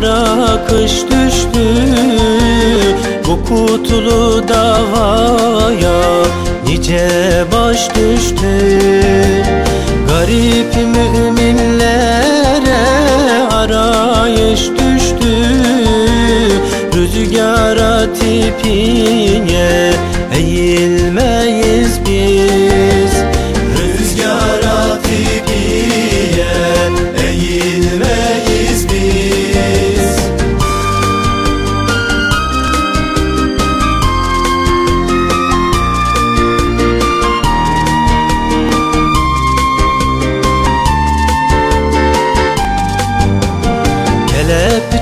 kara kış düştü Bu kutlu davaya nice baş düştü. Garip müminlere arayış düştü Rüzgara tipine eğilmeyiz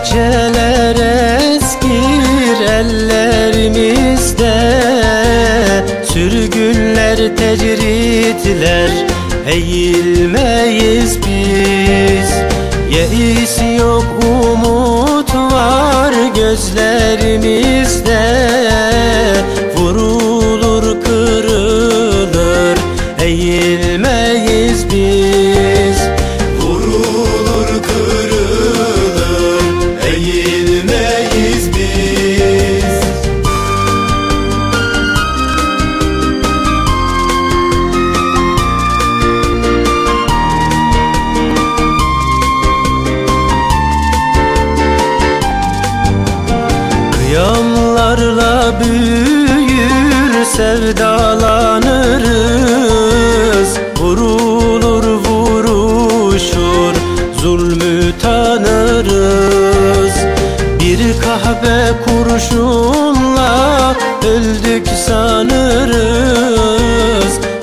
Kelepçeler eskir ellerimizde. Sürgünler tecritler eğilmeyiz biz. Yeis yok umut var gözlerimizde büyür sevdalanırız. Vurulur vuruşur zulmü tanırız. Bir kahve kurşunla öldük sanırız.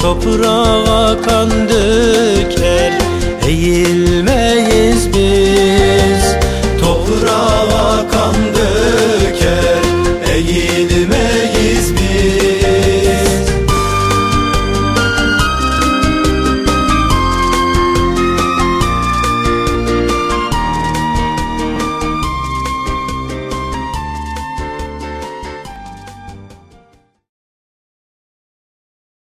Toprağa